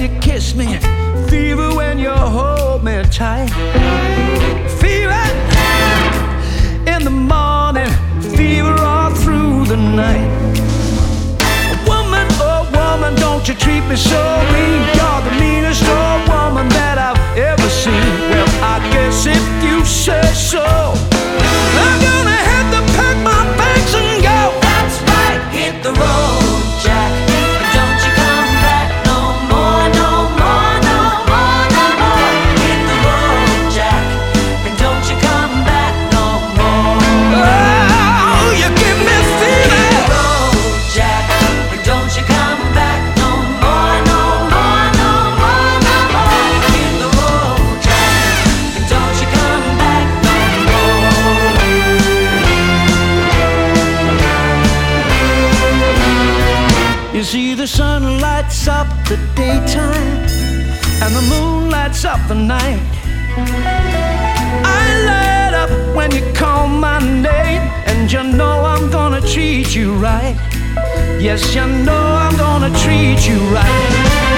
you kiss me, fever when you hold me tight. Fever in the morning, fever all through the night. Woman, oh woman, don't you treat me so mean. see the sun lights up the daytime and the moon lights up the night. I light up when you call my name, and you know I'm gonna treat you right. Yes, you know I'm gonna treat you right.